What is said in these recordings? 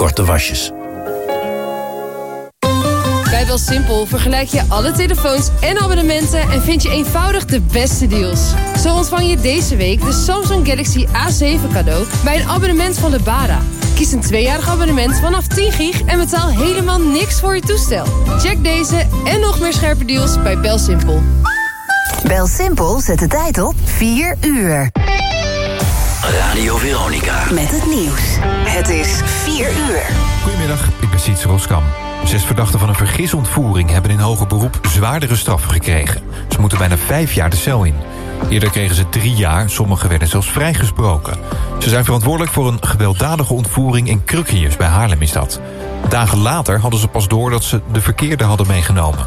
korte wasjes. Bij BelSimpel vergelijk je alle telefoons en abonnementen... en vind je eenvoudig de beste deals. Zo ontvang je deze week de Samsung Galaxy A7 cadeau... bij een abonnement van Lebara. Kies een tweejarig abonnement vanaf 10 gig... en betaal helemaal niks voor je toestel. Check deze en nog meer scherpe deals bij BelSimpel. BelSimpel zet de tijd op 4 uur. Radio Veronica. Met het nieuws. Het is 4 uur. Goedemiddag, ik ben Siets Roskam. Zes verdachten van een vergisontvoering hebben in hoger beroep zwaardere straffen gekregen. Ze moeten bijna vijf jaar de cel in. Eerder kregen ze drie jaar, sommigen werden zelfs vrijgesproken. Ze zijn verantwoordelijk voor een gewelddadige ontvoering in Krukhiers bij Haarlem is dat. Dagen later hadden ze pas door dat ze de verkeerde hadden meegenomen.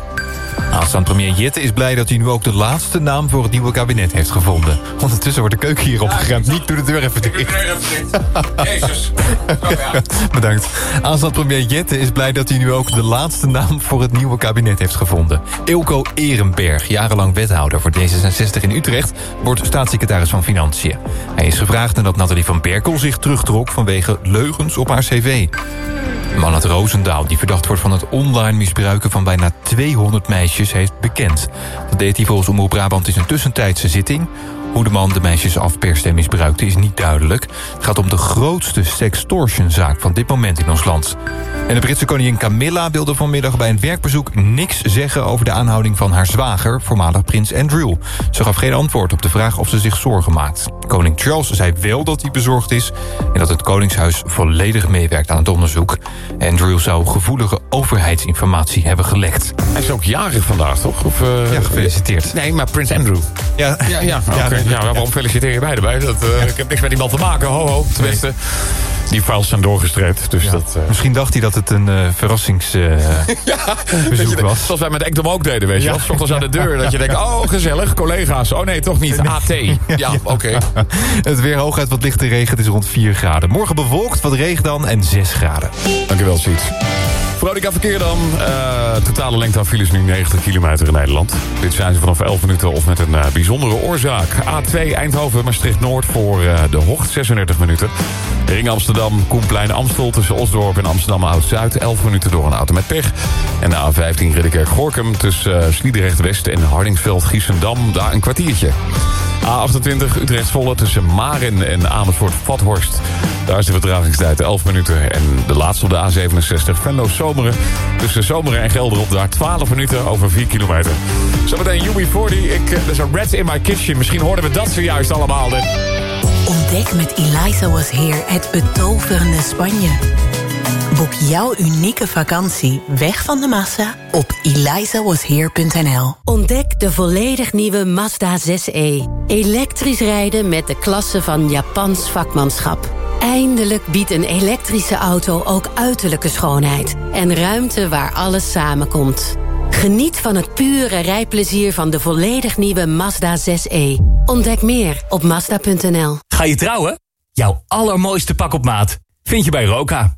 Aanstaand premier Jette is blij dat hij nu ook de laatste naam voor het nieuwe kabinet heeft gevonden. Ondertussen wordt de keuken hier opgeruimd. Niet door de deur even dicht. Jezus. Bedankt. Aanstaand premier Jette is blij dat hij nu ook de laatste naam voor het nieuwe kabinet heeft gevonden. Ilko Ehrenberg, jarenlang wethouder voor D66 in Utrecht, wordt staatssecretaris van Financiën. Hij is gevraagd nadat Nathalie van Berkel zich terugtrok vanwege leugens op haar cv. Manat Roosendaal, die verdacht wordt van het online misbruiken van bijna 200 meisjes, heeft bekend. Dat deed hij volgens Omroep Brabant in een tussentijdse zitting. Hoe de man de meisjes afperste en misbruikte is niet duidelijk. Het gaat om de grootste sextortionzaak van dit moment in ons land. En de Britse koningin Camilla wilde vanmiddag bij een werkbezoek niks zeggen over de aanhouding van haar zwager, voormalig prins Andrew. Ze gaf geen antwoord op de vraag of ze zich zorgen maakt. Koning Charles zei wel dat hij bezorgd is en dat het Koningshuis volledig meewerkt aan het onderzoek. Andrew zou gevoelige overheidsinformatie hebben gelekt. Hij is ook jarig vandaag, toch? Of, uh, Ja, gefeliciteerd. Nee, maar Prins Andrew. Ja, Ja, ja, ja, waarom feliciteer je mij erbij? Dat, eh, Ik heb niks met die man te maken. Ho, ho. Tenminste, die files zijn doorgestreept. Dus dat... eh, Misschien dacht hij dat het een eh verrassingsbezoek was. Zoals wij met Ekdom ook deden, weet je wel. 's ochtends aan de deur. Dat je denkt, oh, gezellig, collega's. Oh nee, toch niet. AT. Ja, oké. Het weer hooguit wat lichte regen, het is rond 4 graden. Morgen bewolkt, wat regen dan en 6 graden. Dankjewel, Siets. Veronica Verkeer dan. Eh, totale lengte aan files nu 90 kilometer in Nederland. Dit zijn ze vanaf 11 minuten of met een eh, bijzondere oorzaak. A2 Eindhoven, Maastricht-Noord voor eh, de Hocht, 36 minuten. Ring Amsterdam, Koenplein, Amstel tussen Osdorp en Amsterdam Oud-Zuid. 11 minuten door een auto met pech. En de A15 Ridderkerk-Gorkum tussen Sliedrecht-West en Hardingsveld-Giessendam. Daar een kwartiertje. A28 Utrecht-Volle tussen Marin en Amersfoort-Vathorst. Daar is de vertragingstijd 11 minuten. En de laatste op de A67 Venlo-Zomeren. Tussen Zomeren en Gelderop daar 12 minuten over 4 kilometer. Zometeen UB40. Ik, eh, there's a rat in my kitchen. Misschien hoorden we dat zojuist allemaal. Dit. Ontdek met Eliza Was Here het betoverende Spanje. Boek jouw unieke vakantie weg van de massa op elizawasheer.nl. Ontdek de volledig nieuwe Mazda 6e. Elektrisch rijden met de klasse van Japans vakmanschap. Eindelijk biedt een elektrische auto ook uiterlijke schoonheid... en ruimte waar alles samenkomt. Geniet van het pure rijplezier van de volledig nieuwe Mazda 6e. Ontdek meer op Mazda.nl. Ga je trouwen? Jouw allermooiste pak op maat vind je bij Roka.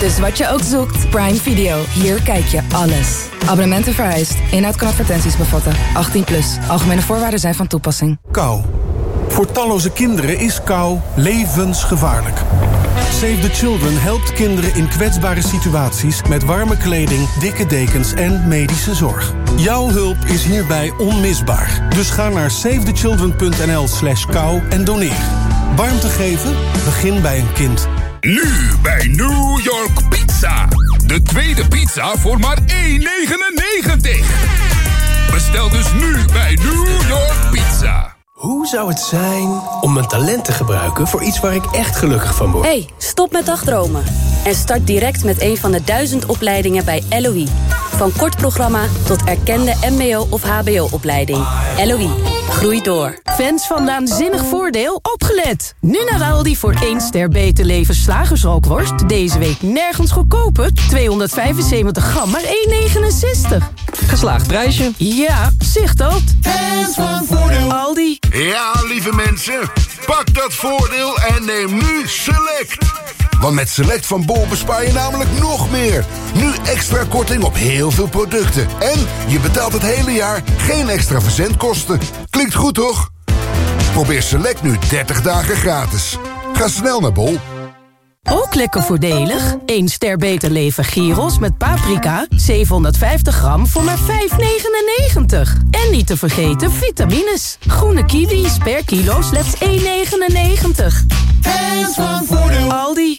Dus wat je ook zoekt, Prime Video. Hier kijk je alles. Abonnementen vereist. Inhoud kan advertenties bevatten. 18 plus. Algemene voorwaarden zijn van toepassing. Kou. Voor talloze kinderen is kou levensgevaarlijk. Save the Children helpt kinderen in kwetsbare situaties... met warme kleding, dikke dekens en medische zorg. Jouw hulp is hierbij onmisbaar. Dus ga naar savethechildren.nl slash kou en doneer. Warmte geven? Begin bij een kind. Nu bij New York Pizza. De tweede pizza voor maar 1,99. Bestel dus nu bij New York Pizza. Hoe zou het zijn om mijn talent te gebruiken voor iets waar ik echt gelukkig van word? Hey, stop met dagdromen. En start direct met een van de duizend opleidingen bij LOE. Van kort programma tot erkende mbo- of hbo-opleiding. LOE, groei door. Fans van Naanzinnig Voordeel, opgelet! Nu naar Aldi voor 1 ster beter leven slagersrookworst. Deze week nergens goedkoper. 275 gram, maar 1,69. Geslaagd prijsje. Ja, zicht dat. Fans van Voordeel. Aldi. Ja, lieve mensen, pak dat voordeel en neem nu Select. Want met Select van Bol bespaar je namelijk nog meer. Nu extra korting op heel veel producten. En je betaalt het hele jaar geen extra verzendkosten. Klinkt goed, toch? Probeer Select nu 30 dagen gratis. Ga snel naar Bol. Ook lekker voordelig. 1 ster beter leven gyros met paprika. 750 gram voor maar 5,99. En niet te vergeten vitamines. Groene kiwis per kilo slechts 1,99. Hands van Voordeel. Aldi.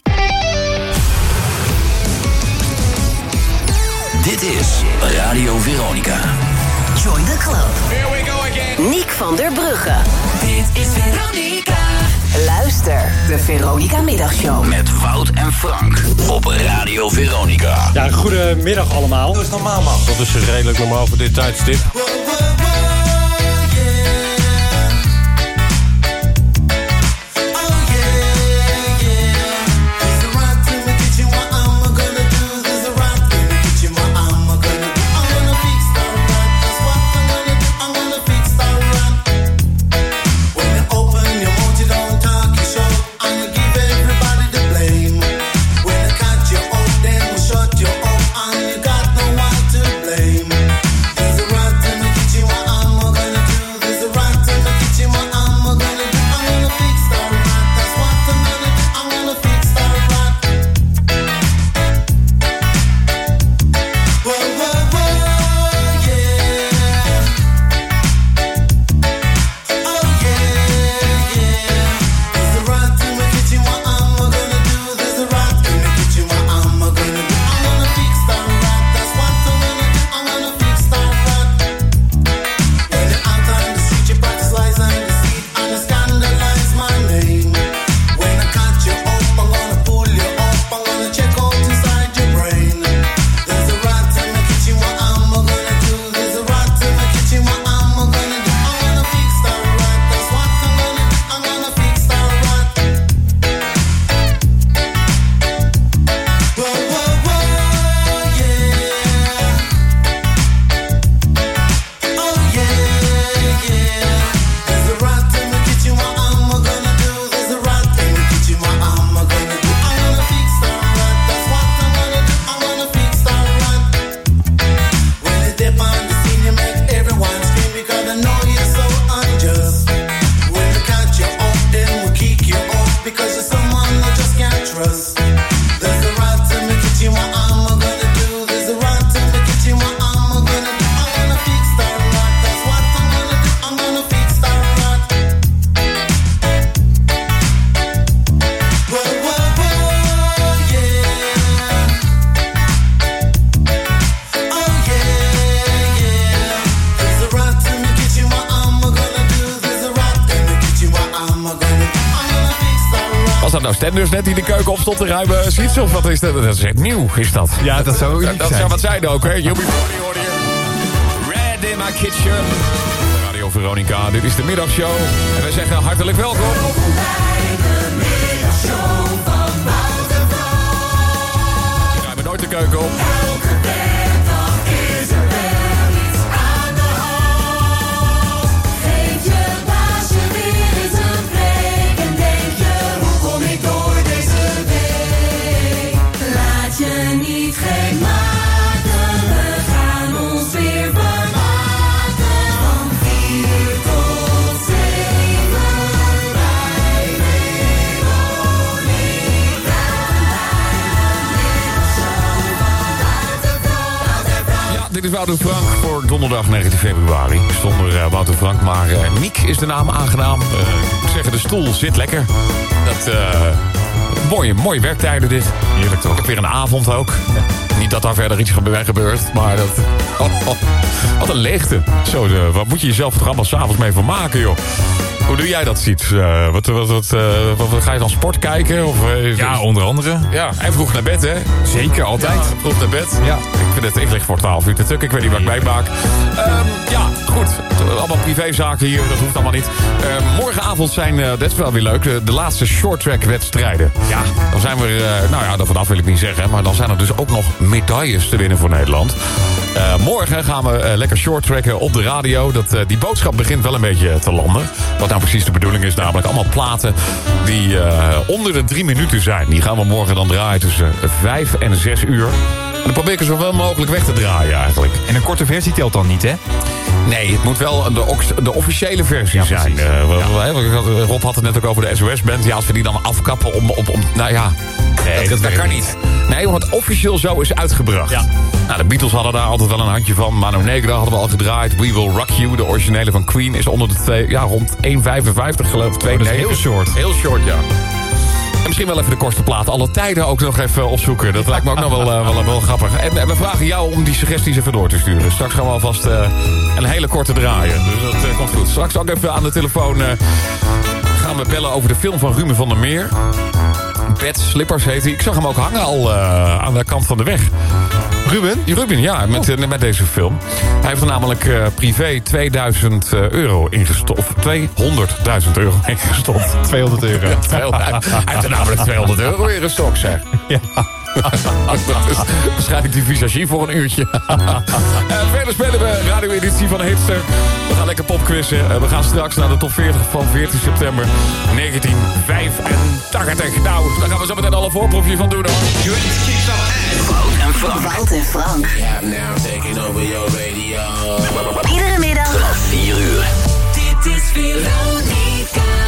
Dit is Radio Veronica. Join the club. Here we go again. Niek van der Brugge. Dit is Veronica. Luister, de Veronica Middagshow. Met Wout en Frank op Radio Veronica. Ja, goedemiddag allemaal. Dat is normaal, man. Dat is redelijk normaal voor dit tijdstip. Dus net die de keuken op stond te ruimen ziet of wat is dat? Dat is echt nieuw, is dat? Ja, dat zou Dat zijn. zou wat zijn ook, hè? Jubi hoorde je. Red in my kitchen. Radio Veronica, dit is de middagshow. En wij zeggen hartelijk welkom. Je ruimt nooit de keuken op. dit is Wouter Frank voor donderdag 19 februari. Zonder eh, Wouter Frank, maar eh Niek is de naam aangenaam. Eh, ik moet zeggen, de stoel zit lekker. Dat, mooie, mooie werktijden dit. Heerlijk toch. Ik heb weer een avond ook. Niet dat daar verder iets gebe- gebeurt, maar dat... Oh, oh. Wat een leegte. Zo, de, wat moet je jezelf toch allemaal s'avonds mee vermaken, joh. Hoe doe jij dat, Siet? Eh, wat, wat, wat, eh, wat, wat- ga je dan sport kijken? Of, eh, Ja, onder andere. Ja, en vroeg naar bed, hè? Zeker, altijd. Ja, vroeg naar bed. Ja. Ik, vind het, ik lig voor 12 uur te tuk. Ik weet niet wat ik meemaak. Ehm, ja, goed. Allemaal privézaken hier. Dat hoeft allemaal niet. Ehm, morgenavond zijn, dat is wel weer leuk, de, de laatste shorttrack wedstrijden. Ja. Dan zijn we, nou ja, daar vanaf wil ik niet zeggen. Maar dan zijn er dus ook nog medailles te winnen voor Nederland. Eh, morgen gaan we eh, lekker shorttracken op de radio. Dat, eh, die boodschap begint wel een beetje te landen. Wat nou precies de bedoeling is, namelijk allemaal platen die onder de drie minuten zijn. Die gaan we morgen dan draaien tussen vijf en zes uur. En dan probeer ik er zo wel mogelijk weg te draaien eigenlijk. En een korte versie telt dan niet, hè? Nee, het moet wel de, de officiële versie zijn. Eh, Rob had het net ook over de SOS-band. Ja, als we die dan afkappen om... om, om nou ja, nee, dat, kan niet. Nee, want het officieel zo is uitgebracht. Nou, de Beatles hadden daar altijd wel een handje van. Mano Negra hadden we al gedraaid. We Will Rock You, de originele van Queen, is onder de twee... Ja, rond 1,55 geloof ik. 2,9. dat is heel short. Heel short, ja. En misschien wel even de kortste plaat. Alle tijden ook nog even opzoeken. Dat lijkt me ook nog wel, eh, wel, wel grappig. En, en we vragen jou om die suggesties even door te sturen. Straks gaan we alvast eh, een hele korte draaien. Dus dat eh, komt goed. Straks ook even aan de telefoon... eh, gaan we bellen over de film van Ruben van der Meer. Bed Slippers heet hij. Ik zag hem ook hangen al eh, aan de kant van de weg. Ruben? Ruben, ja, met, eh, met deze film. Hij heeft er namelijk eh, privé 2000 eh, euro ingestopt. Of 200.000 euro ingestopt. 200 euro. Ja, 200. Hij heeft er namelijk 200 euro ingestopt, zeg. Ja. Dat is waarschijnlijk die visagie voor een uurtje. Eh, verder spelen we radio-editie van Hipster. We gaan lekker popquizzen. Eh, we gaan straks naar de top 40 van 14 september 1985. Nou, daar gaan we zo meteen al een voorproefje van doen. hoor. Wout en Frank. Wout en Frank. Iedere middag. Vanaf 4 uur. Dit is Veronica.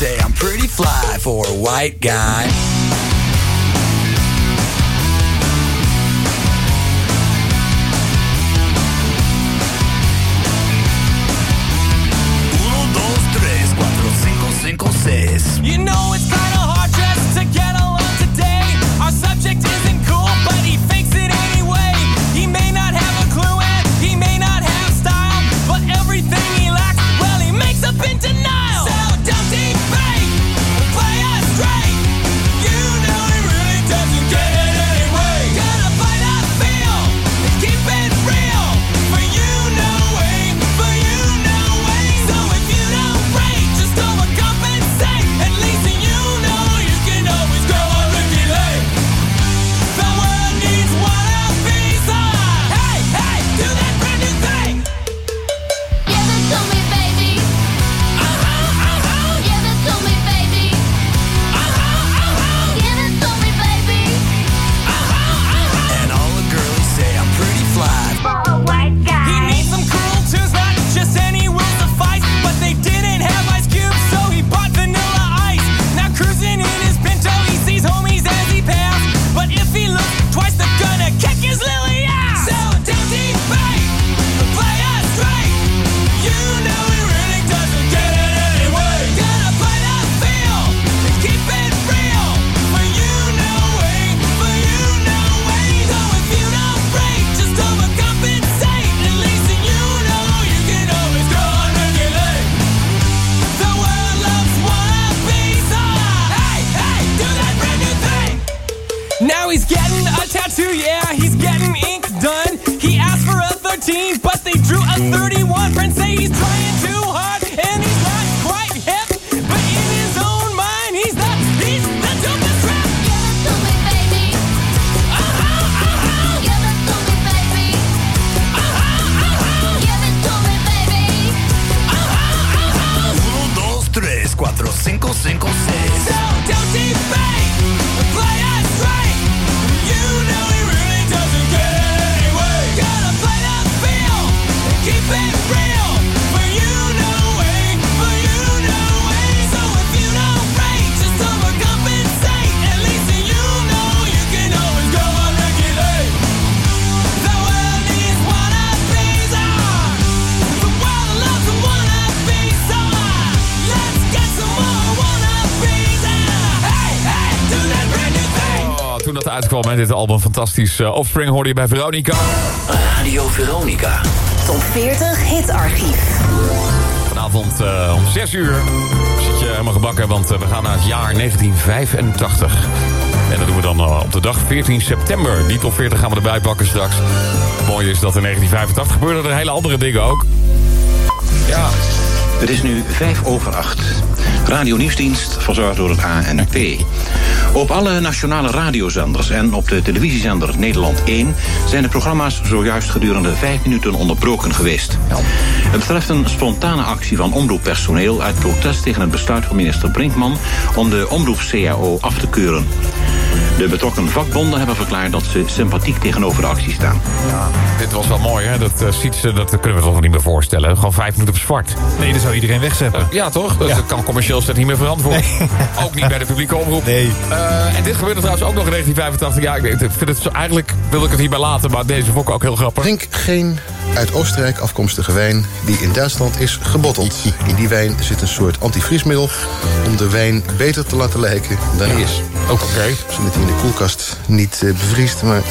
say I'm pretty fly for a white guy. He's getting a tattoo, yeah, he's getting ink done. He asked for a 13, but they drew a 31. Uitkwam, hè, dit album fantastisch. Eh, Offspring hoorde je bij Veronica. Radio Veronica. Top 40 hitarchief. Vanavond eh, om 6 uur zit je helemaal gebakken, want eh, we gaan naar het jaar 1985. En dat doen we dan eh, op de dag 14 september. Die top 40 gaan we erbij pakken straks. Het mooie is dat in 1985 gebeurden er hele andere dingen ook. Ja, Het is nu vijf over acht. Radio Nieuwsdienst, verzorgd door het ANP. Op alle nationale radiozenders en op de televisiezender Nederland 1... zijn de programma's zojuist gedurende vijf minuten onderbroken geweest. Het betreft een spontane actie van omroeppersoneel... uit protest tegen het besluit van minister Brinkman... om de omroep-CAO af te keuren. De betrokken vakbonden hebben verklaard dat ze sympathiek tegenover de actie staan. dit was wel mooi, hè? Dat, uh, Sietse, dat kunnen we toch nog niet meer voorstellen. Gewoon vijf minuten op zwart. Nee, dan zou iedereen wegzetten. ja, toch? Dat kan commercieel niet meer verantwoord. Ook niet bij de publieke omroep. Nee. Eh, en dit gebeurde trouwens ook nog in 1985. Ja, ik, vind het zo, eigenlijk wil ik het hierbij laten, maar deze vond ik ook heel grappig. Drink geen uit Oostenrijk afkomstige wijn die in Duitsland is gebotteld. In die wijn zit een soort antivriesmiddel om de wijn beter te laten lijken dan hij is. Ook oké. Zodat hij in de koelkast niet eh, bevriest. Maar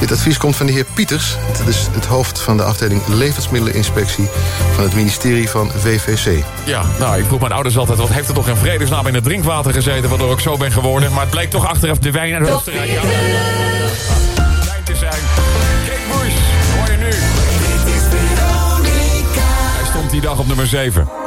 dit advies komt van de heer Pieters. Dat is het hoofd van de afdeling levensmiddelinspectie van het ministerie van VVC. Ja, nou, ik vroeg mijn ouders altijd... wat heeft er toch in vredesnaam in het drinkwater gezeten... waardoor ik zo ben geworden. Maar het bleek toch achteraf de wijn uit Oostenrijk. Ja. Op nummer 7.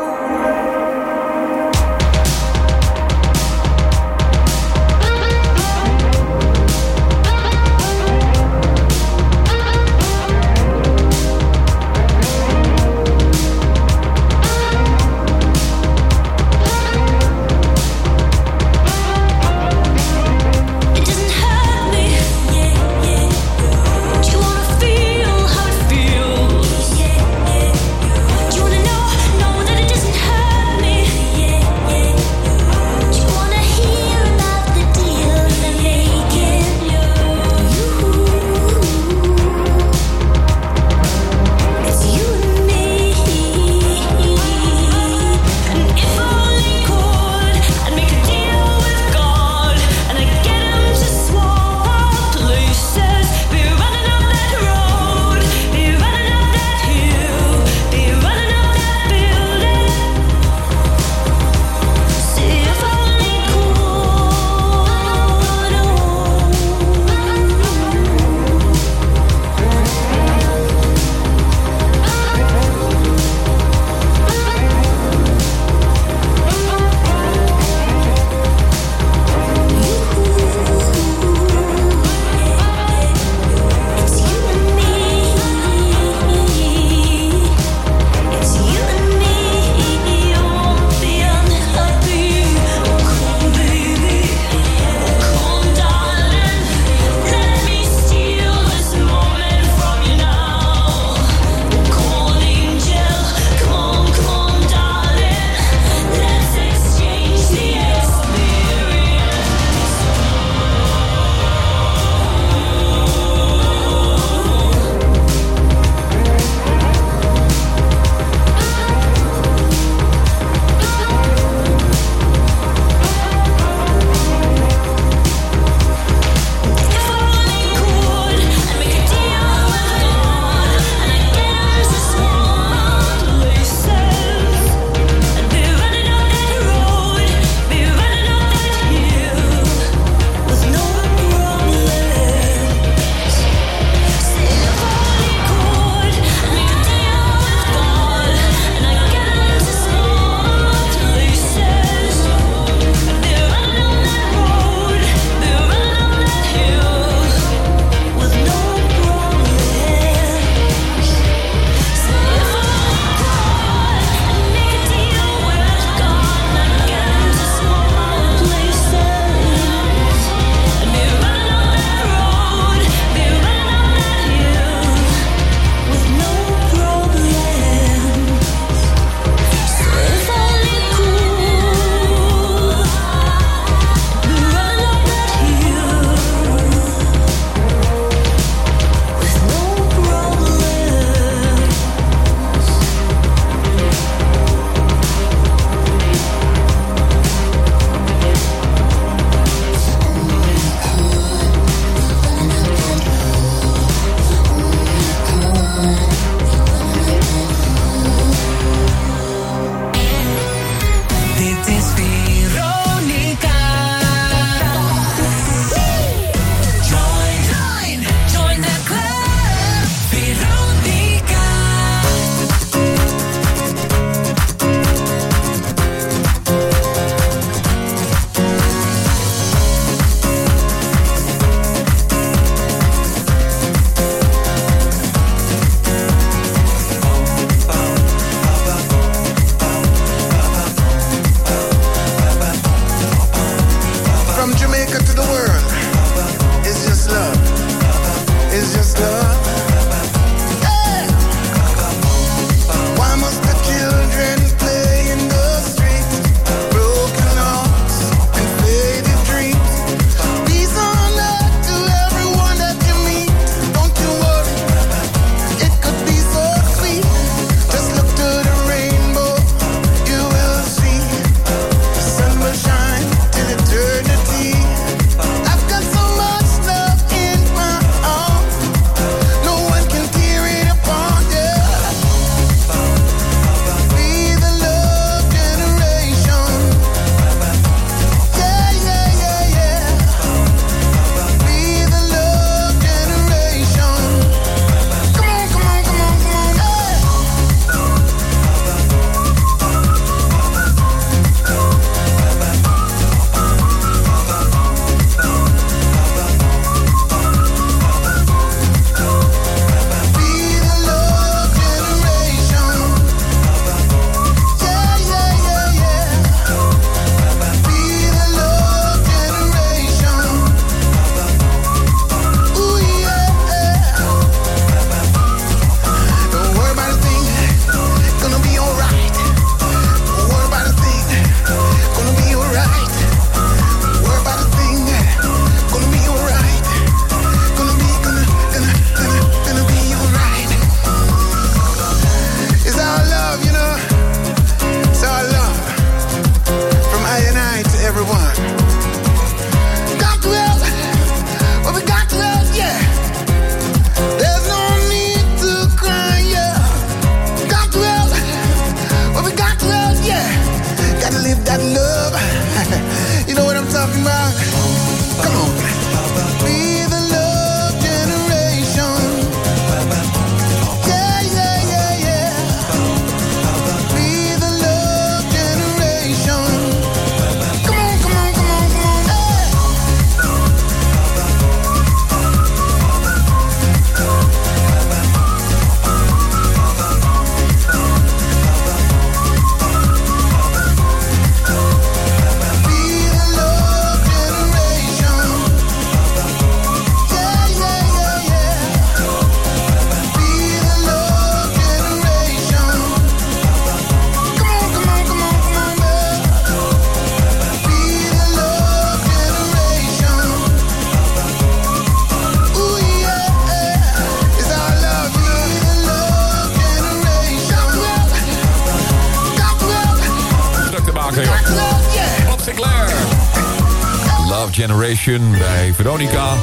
Generation bij Veronica.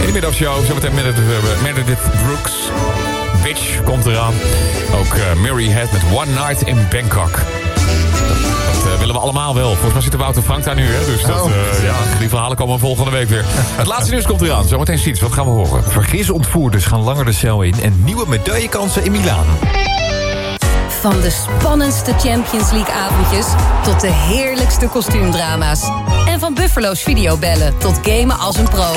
In de middagshow, zometeen Meredith, uh, Meredith Brooks. Bitch komt eraan. Ook eh, Mary Head met One Night in Bangkok. Dat eh, willen we allemaal wel. Volgens mij zit de Wouter Frank daar nu, hè? Dus dat, eh, ja, die verhalen komen volgende week weer. Het laatste nieuws komt eraan. Zometeen Siets, wat gaan we horen? Vergisontvoerders gaan langer de cel in... en nieuwe medaillekansen in Milaan. Van de spannendste Champions League avondjes tot de heerlijkste kostuumdrama's. Van Buffalo's videobellen tot gamen als een pro.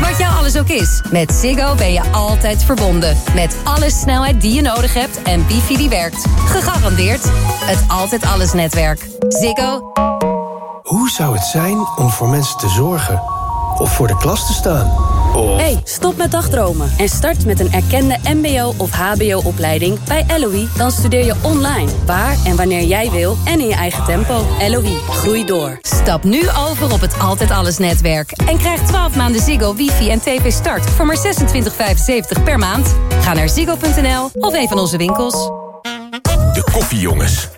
Wat jou alles ook is, met Ziggo ben je altijd verbonden. Met alle snelheid die je nodig hebt en wifi die werkt. Gegarandeerd het Altijd Alles netwerk. Ziggo. Hoe zou het zijn om voor mensen te zorgen? Of voor de klas te staan? Of... Hey, stop met dagdromen en start met een erkende mbo- of hbo-opleiding bij LOE. Dan studeer je online, waar en wanneer jij wil en in je eigen tempo. LOE, groei door. Stap nu over op het Altijd Alles netwerk. En krijg 12 maanden Ziggo, wifi en tv start voor maar 26,75 per maand. Ga naar ziggo.nl of een van onze winkels. De koffiejongens.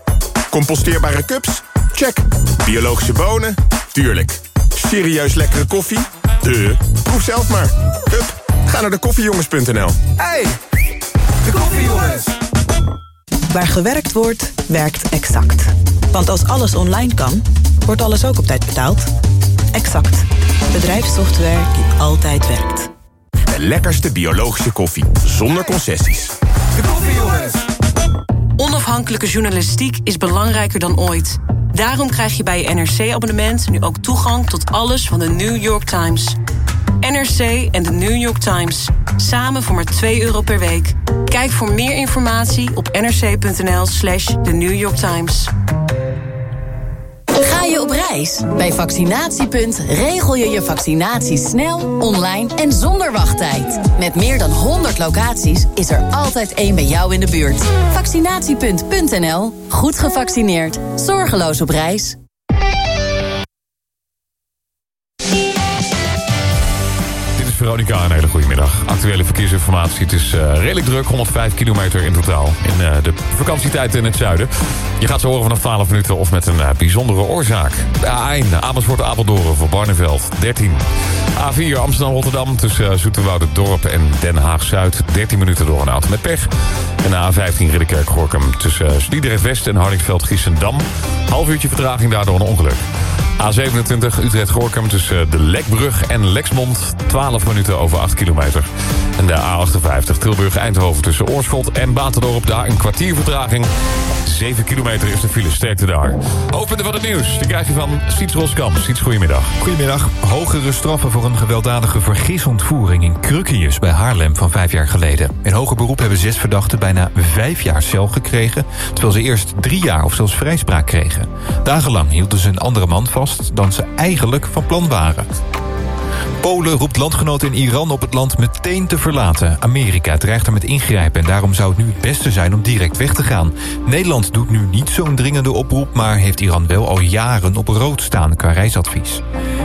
Composteerbare cups? Check. Biologische bonen? Tuurlijk. Serieus lekkere koffie? De. Proef zelf maar. Hup, ga naar de koffiejongens.nl. Hey, de koffiejongens. Waar gewerkt wordt, werkt Exact. Want als alles online kan, wordt alles ook op tijd betaald. Exact. Bedrijfssoftware die altijd werkt. De lekkerste biologische koffie. Zonder concessies. De koffiejongens. Onafhankelijke journalistiek is belangrijker dan ooit. Daarom krijg je bij je NRC-abonnement nu ook toegang tot alles van de New York Times. NRC en de New York Times. Samen voor maar 2 euro per week. Kijk voor meer informatie op nrc.nl slash The New York Times. Ga je op reis? Bij Vaccinatiepunt regel je je vaccinatie snel, online en zonder wachttijd. Met meer dan 100 locaties is er altijd één bij jou in de buurt. Vaccinatiepunt.nl. Goed gevaccineerd. Zorgeloos op reis. Veronica, een hele goede middag. Actuele verkeersinformatie. Het is eh, redelijk druk, 105 kilometer in totaal. In eh, de vakantietijd in het zuiden. Je gaat ze horen vanaf 12 minuten of met een eh, bijzondere oorzaak. De A1, Amersfoort, Apeldoorn voor Barneveld, 13. A4, Amsterdam-Rotterdam tussen Dorp en Den Haag-Zuid. 13 minuten door een auto met pech. En de A15 Ridderkerk-Gorkum tussen Sliedrecht-West en Hardingsveld-Giessendam. Half uurtje vertraging daardoor een ongeluk. A27 Utrecht-Gorkum tussen de Lekbrug en Lexmond. 12 minuten over 8 kilometer. En de A58 Tilburg-Eindhoven tussen Oorschot en Batendorp. Daar een kwartier vertraging. 7 kilometer is de file, sterkte daar. Hoofdpunten van het nieuws. Die krijg je van Siets Roskam. Siets, goedemiddag. Goedemiddag. Hogere straffen voor een gewelddadige vergisontvoering in Krukkius bij Haarlem van vijf jaar geleden. In hoger beroep hebben zes verdachten bijna vijf jaar cel gekregen... terwijl ze eerst drie jaar of zelfs vrijspraak kregen. Dagenlang hielden ze een andere man vast dan ze eigenlijk van plan waren. Polen roept landgenoten in Iran op het land meteen te verlaten. Amerika dreigt er met ingrijpen en daarom zou het nu het beste zijn om direct weg te gaan. Nederland doet nu niet zo'n dringende oproep... maar heeft Iran wel al jaren op rood staan qua reisadvies.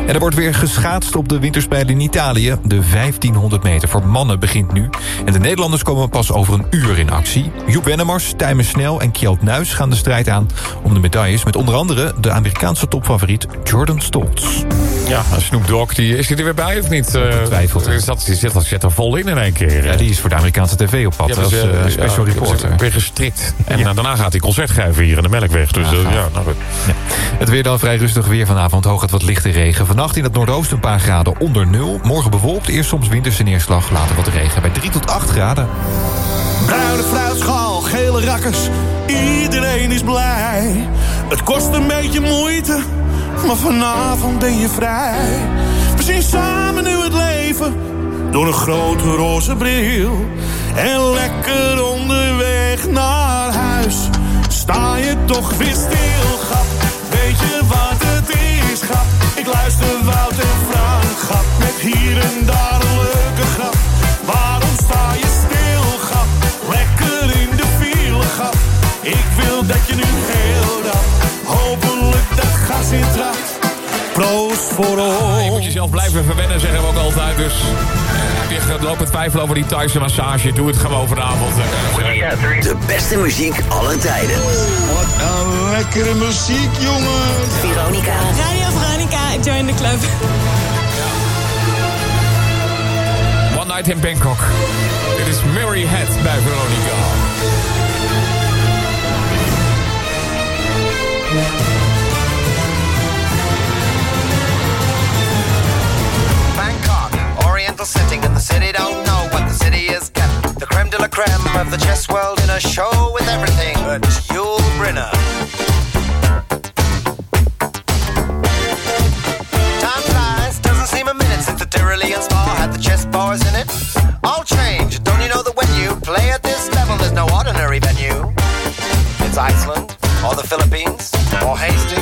En er wordt weer geschaatst op de winterspelen in Italië. De 1500 meter voor mannen begint nu. En de Nederlanders komen pas over een uur in actie. Joep Wennemars, Tijmen Snel en Kjeld Nuis gaan de strijd aan... om de medailles met onder andere de Amerikaanse topfavoriet Jordan Stoltz. Ja, Snoop Dogg, die, is hij er weer bij of niet? Uh, Twijfelt. Die zat, die zit, zit er vol in in één keer. Ja, die is voor de Amerikaanse tv op pad Ja, als dus, eh, eh, special ja, reporter. Weer gestrikt. En eh, daarna gaat hij concert geven hier in de Melkweg. Dus Ja, eh, nou goed. Ja. Het weer dan vrij rustig weer vanavond. Hooguit wat lichte regen. Vannacht in het noordoosten een paar graden onder nul. Morgen bewolkt. Eerst soms winterse neerslag. Later wat regen bij 3 tot 8 graden. Bruine fruitschaal, gele rakkers, iedereen is blij. Het kost een beetje moeite, maar vanavond ben je vrij. We zien samen nu het leven, door een grote roze bril. En lekker onderweg naar huis, sta je toch weer stil, grap. Weet je wat het is, grap? Ik luister Wout en Frank, grap. Met hier en daar een leuke grap. Waarom sta je stil, grap? Lekker in de file, grap. Ik wil dat je nu heel rap. Gas in trapt. Proost voor ons. Je moet jezelf blijven verwennen, zeggen we ook altijd. Dus eh, heb je lopen twijfelen over die Thaise massage. Doe het gewoon vanavond. eh. De beste muziek aller tijden. Wat een lekkere muziek, jongen. Veronica. Radio Veronica, join the club. One Night in Bangkok. Dit is Mary Head bij Veronica. Oriental setting, and the city don't know what the city is getting. The creme de la creme of the chess world in a show with everything but Yul Brynner. Time flies, doesn't seem a minute since the Tyrolean spa had the chess bars in it. All change, don't you know that when you play at this level, there's no ordinary venue? It's Iceland, or the Philippines, or Hastings,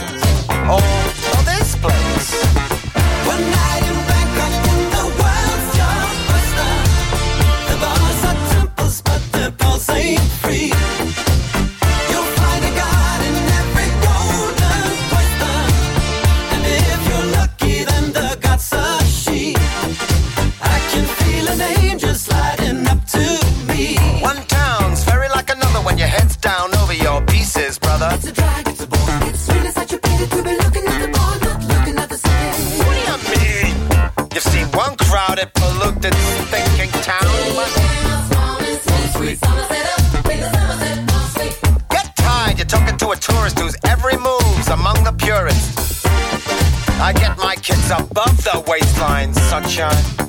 tourist whose every move's among the purists. I get my kids above the waistline, sunshine.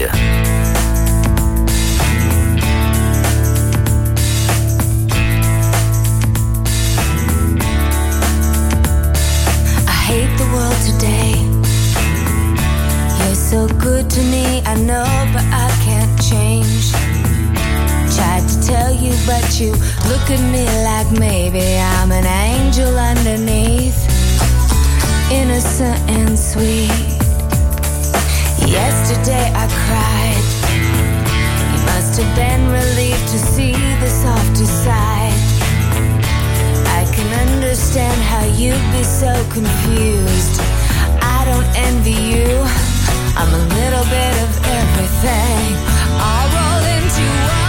Freude. so good to me, I know, but I can't change. Tried to tell you, but you look at me like maybe Yesterday I cried. You must have been relieved to see the softer side. I can understand how you'd be so confused. I don't envy you. I'm a little bit of everything. I'll roll into one.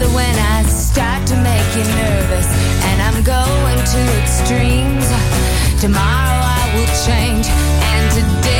Assured when I start to make you nervous. And I'm going to extremes, tomorrow I will change. And today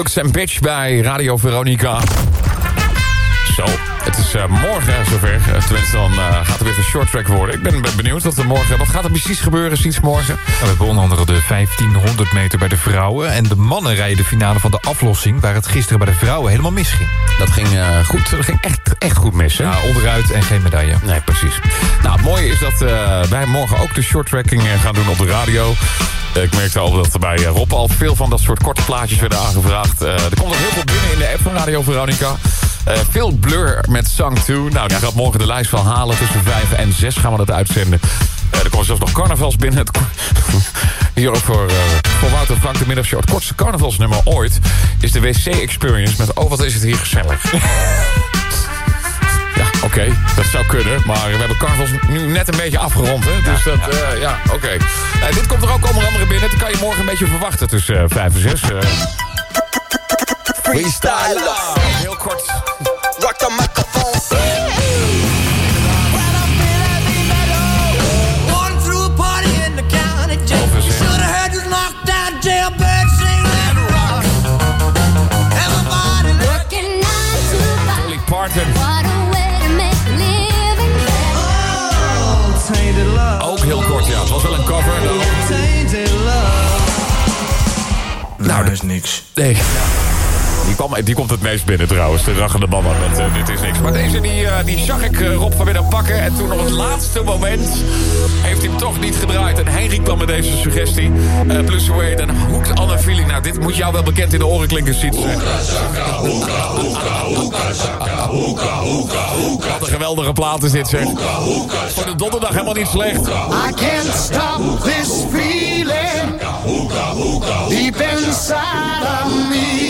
Brooks en Bitch bij Radio Veronica. Zo, het is eh, morgen zover. Eh, tenminste, dan eh, gaat er weer een short track worden. Ik ben ben benieuwd wat er morgen... Wat gaat er precies gebeuren sinds morgen? Nou, we hebben onder andere de 1500 meter bij de vrouwen. En de mannen rijden de finale van de aflossing... waar het gisteren bij de vrouwen helemaal misging. Dat ging goed. Dat ging echt, echt goed mis, hè? Ja, onderuit en geen medaille. Nee, precies. Nou, het mooie is dat wij morgen ook de short tracking gaan doen op de radio. Ik merkte al dat er bij Rob al veel van dat soort korte plaatjes werden aangevraagd. Er komt ook heel veel binnen in de app van Radio Veronica. Eh, veel blur met Song 2. Nou, die gaat morgen de lijst van halen. Tussen 5 en 6 gaan we dat uitzenden. Eh, er komt zelfs nog carnavals binnen. Hier ook voor, eh, voor Wouter Frank de middagshow. Het kortste carnavalsnummer ooit is de WC Experience. Met, oh, wat is het hier gezellig. Ja, oké, dat zou kunnen. Maar we hebben carnavals nu net een beetje afgerond, hè? Dus dat, eh, ja, oké. Dit komt er ook onder andere binnen. Dat kan je morgen een beetje verwachten tussen eh, 5 en 6. Freestyle. Heel kort. Rock the microphone. One through a party in the county jail. Should have heard this knockdown jailbird sing that rock. Everybody looking nine to five. Dolly Parton. What a way to make a living. Tainted love. Ook heel kort, ja. Het was wel een cover. Nou, de is niks. Nee. Die, kwam, die komt het meest binnen trouwens, de rachende mama met eh, dit is niks. Maar deze die, eh, die zag ik eh, Rob vanmiddag pakken. En toen op het laatste moment heeft hij hem toch niet gedraaid. En Henry kwam met deze suggestie. Eh plus Wade en Hooked on a Feeling. Nou, dit moet jou wel bekend in de oren klinken, ziet Wat een geweldige plaat is dit, zeg. Voor de donderdag helemaal niet slecht. I can't stop this feeling deep inside of me.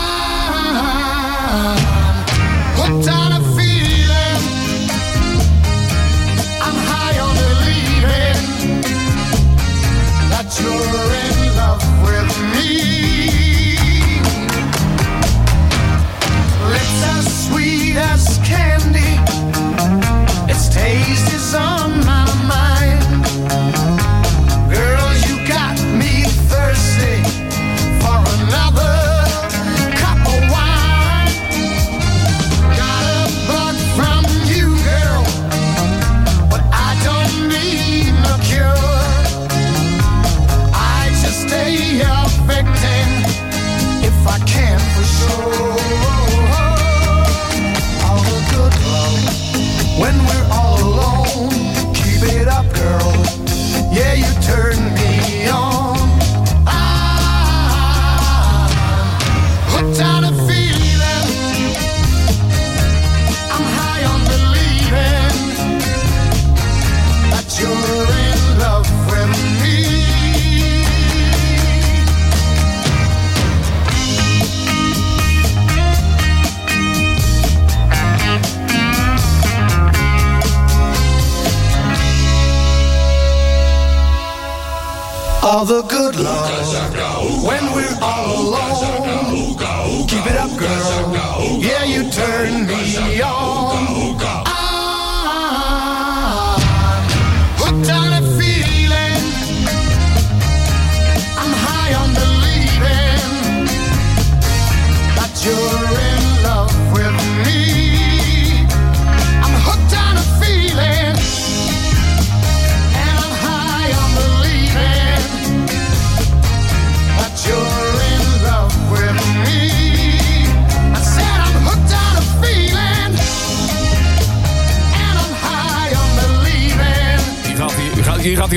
Girl.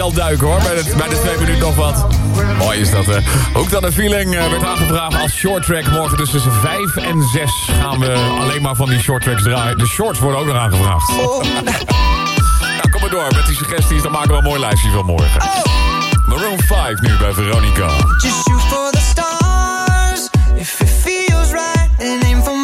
Al duiken hoor, bij de, bij de twee minuten nog wat. Mooi is dat hè. Ook dan een feeling eh, werd aangevraagd als short track. Morgen dus tussen 5 en 6 gaan we alleen maar van die short tracks draaien. De shorts worden ook nog aangevraagd. nou, kom maar door met die suggesties. Dan maken we een mooi lijstje van morgen. Maroon 5 nu bij Veronica. Just shoot for the stars if it feels right and aim for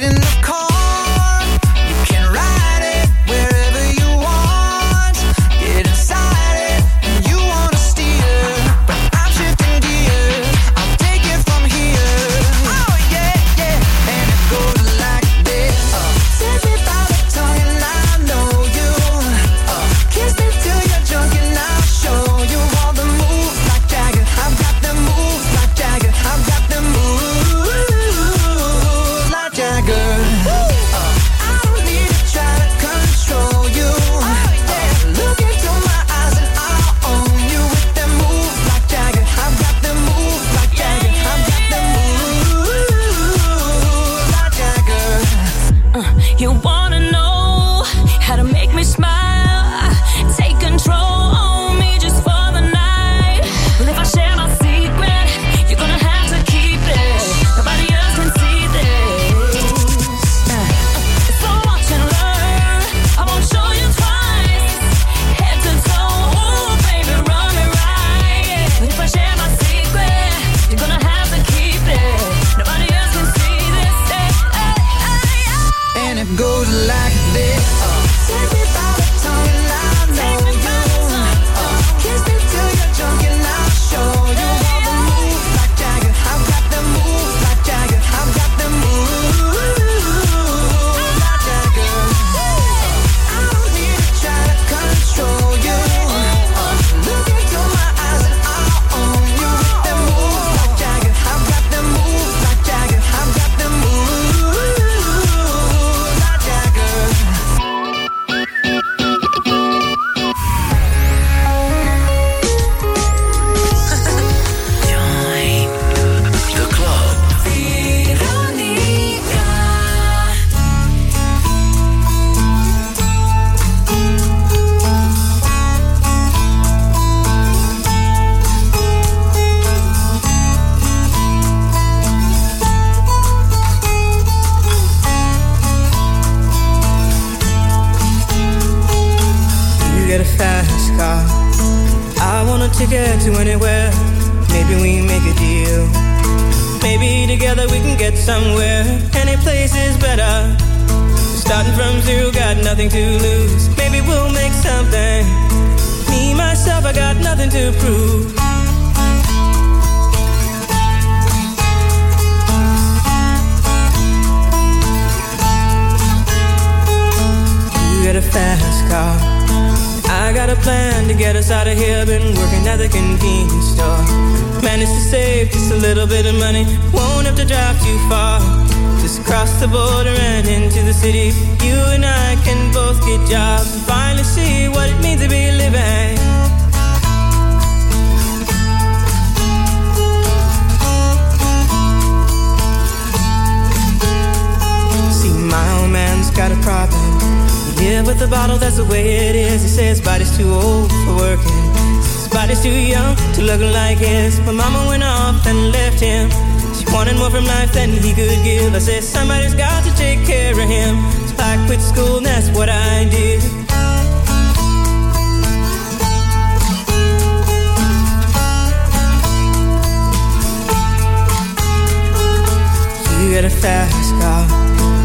in the car.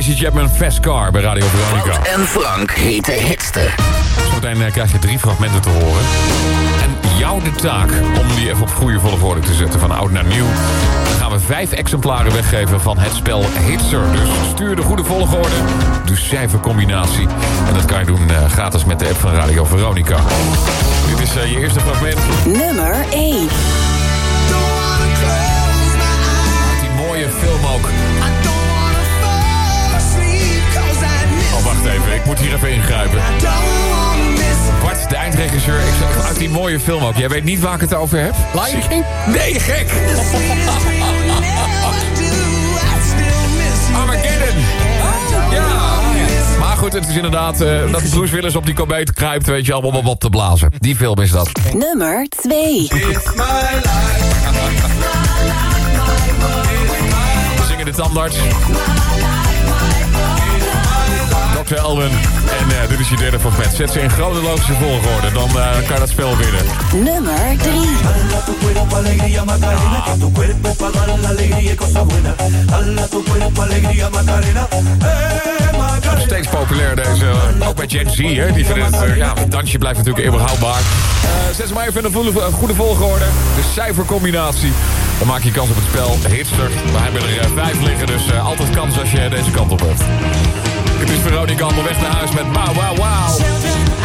Tracy Chapman, Fast Car bij Radio Veronica. Wout en Frank hete hitster. Zometeen eh, krijg je drie fragmenten te horen. En jou de taak om die even op goede volgorde te zetten, van oud naar nieuw. Dan gaan we vijf exemplaren weggeven van het spel Hitster. Dus stuur de goede volgorde, de cijfercombinatie. En dat kan je doen eh, gratis met de app van Radio Veronica. Dit is eh, je eerste fragment. Nummer 1. Die mooie film ook. Ik moet hier even ingrijpen. Bart, de eindregisseur. Ik zeg uit die mooie film ook. Jij weet niet waar ik het over heb? Lion King? Nee, gek! Armageddon! Ja! Maar goed, het is inderdaad eh, dat Bruce Willis op die komeet kruipt, weet je, allemaal wat te blazen. Die film is dat. Nummer 2. We zingen de tandarts. En eh, dit is je derde fragment. Zet ze in chronologische volgorde, dan eh, kan je dat spel winnen. Nummer 3. Nog steeds populair deze, eh, ook bij Gen Z, hè. Die vinden het, ja, het dansje blijft natuurlijk eeuwig houdbaar. Zet ze maar even in een goede volgorde. De cijfercombinatie. Dan maak je kans op het spel. Hitster. We hebben er vijf liggen, dus altijd kans als je deze kant op hebt. Het is Veronica onderweg naar huis met Wow Wow Wow.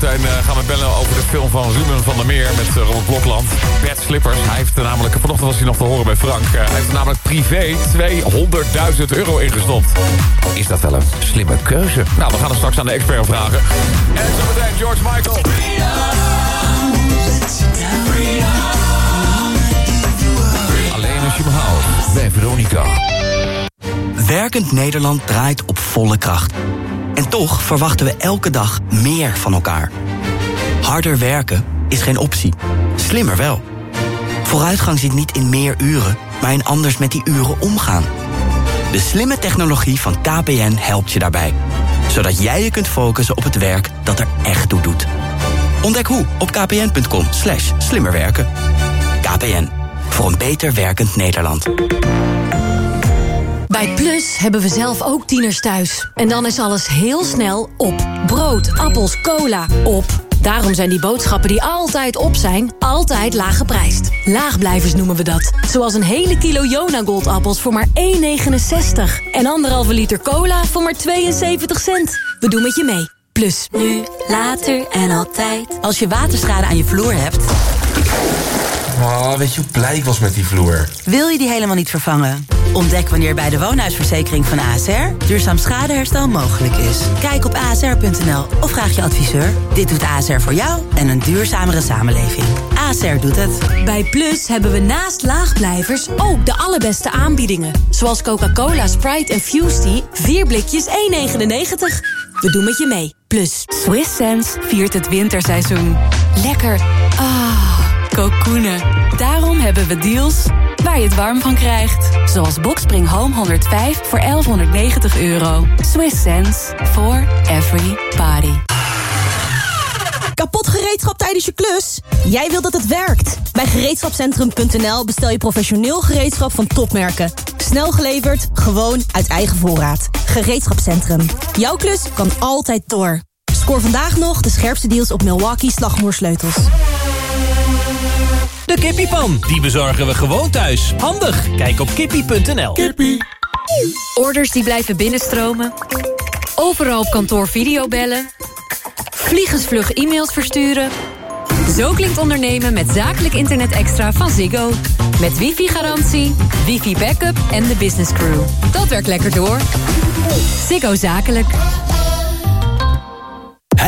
Zometeen eh, gaan we bellen over de film van Ruben van der Meer met uh, Robert Blokland. Bert Slippers. Hij heeft er namelijk, vanochtend was hij nog te horen bij Frank. Eh, hij heeft er namelijk privé 200.000 euro ingestopt. Is dat wel een slimme keuze? Nou, we gaan het straks aan de expert vragen. En zometeen George Michael. Alleen als je me houdt. Bij Veronica. Werkend Nederland draait op volle kracht. En toch verwachten we elke dag meer van elkaar. Harder werken is geen optie. Slimmer wel. Vooruitgang zit niet in meer uren, maar in anders met die uren omgaan. De slimme technologie van KPN helpt je daarbij. Zodat jij je kunt focussen op het werk dat er echt toe doet. Ontdek hoe op kpn.com slimmerwerken. KPN, voor een beter werkend Nederland. Bij Plus hebben we zelf ook tieners thuis. En dan is alles heel snel op. Brood, appels, cola, op. Daarom zijn die boodschappen die altijd op zijn, altijd laag geprijsd. Laagblijvers noemen we dat. Zoals een hele kilo Jona Goldappels voor maar 1,69. En anderhalve liter cola voor maar 72 cent. We doen met je mee. Plus. Nu, later en altijd. Als je waterschade aan je vloer hebt... Oh, weet je hoe blij ik was met die vloer? Wil je die helemaal niet vervangen? Ontdek wanneer bij de woonhuisverzekering van ASR... duurzaam schadeherstel mogelijk is. Kijk op asr.nl of vraag je adviseur. Dit doet ASR voor jou en een duurzamere samenleving. ASR doet het. Bij Plus hebben we naast laagblijvers ook de allerbeste aanbiedingen. Zoals Coca-Cola, Sprite en Fusty. 4 blikjes 1,99. We doen met je mee. Plus. Swiss Sense viert het winterseizoen. Lekker. Ah, cocoenen. Daarom hebben we deals waar je het warm van krijgt. Zoals Boxspring Home 105 voor 1190 euro. Swiss sense for every party. Kapot gereedschap tijdens je klus? Jij wilt dat het werkt. Bij gereedschapcentrum.nl bestel je professioneel gereedschap van topmerken. Snel geleverd, gewoon uit eigen voorraad. Gereedschapcentrum. Jouw klus kan altijd door. Scoor vandaag nog de scherpste deals op Milwaukee slagroersleutels. De kippiepan, die bezorgen we gewoon thuis. Handig, kijk op kippie.nl. Kippie. Orders die blijven binnenstromen. Overal op kantoor videobellen. Vliegensvlug e-mails versturen. Zo klinkt ondernemen met zakelijk internet extra van Ziggo. Met wifi-garantie, wifi-backup en de business crew. Dat werkt lekker door. Ziggo Zakelijk.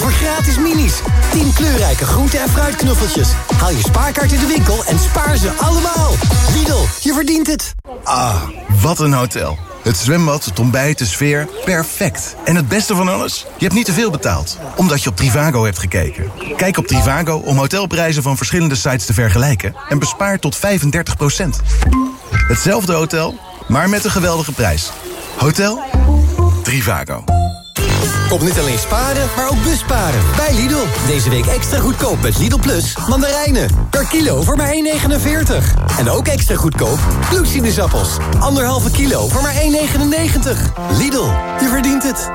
Voor gratis minis. 10 kleurrijke groente- en fruitknuffeltjes. Haal je spaarkaart in de winkel en spaar ze allemaal. Lidl, je verdient het. Ah, wat een hotel. Het zwembad, het ontbijt, de sfeer, perfect. En het beste van alles? Je hebt niet te veel betaald, omdat je op Trivago hebt gekeken. Kijk op Trivago om hotelprijzen van verschillende sites te vergelijken... en bespaar tot 35% Hetzelfde hotel, maar met een geweldige prijs. Hotel Trivago. Kom niet alleen sparen, maar ook busparen. Bij Lidl. Deze week extra goedkoop met Lidl Plus. Mandarijnen. Per kilo voor maar 1,49. En ook extra goedkoop bloedsinusappels. Anderhalve kilo voor maar 1,99. Lidl, je verdient het.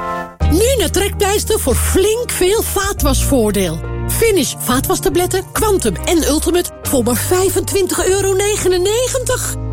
Nu naar Trekpleister voor flink veel vaatwasvoordeel. Finish vaatwastabletten, Quantum en Ultimate voor maar 25,99 euro.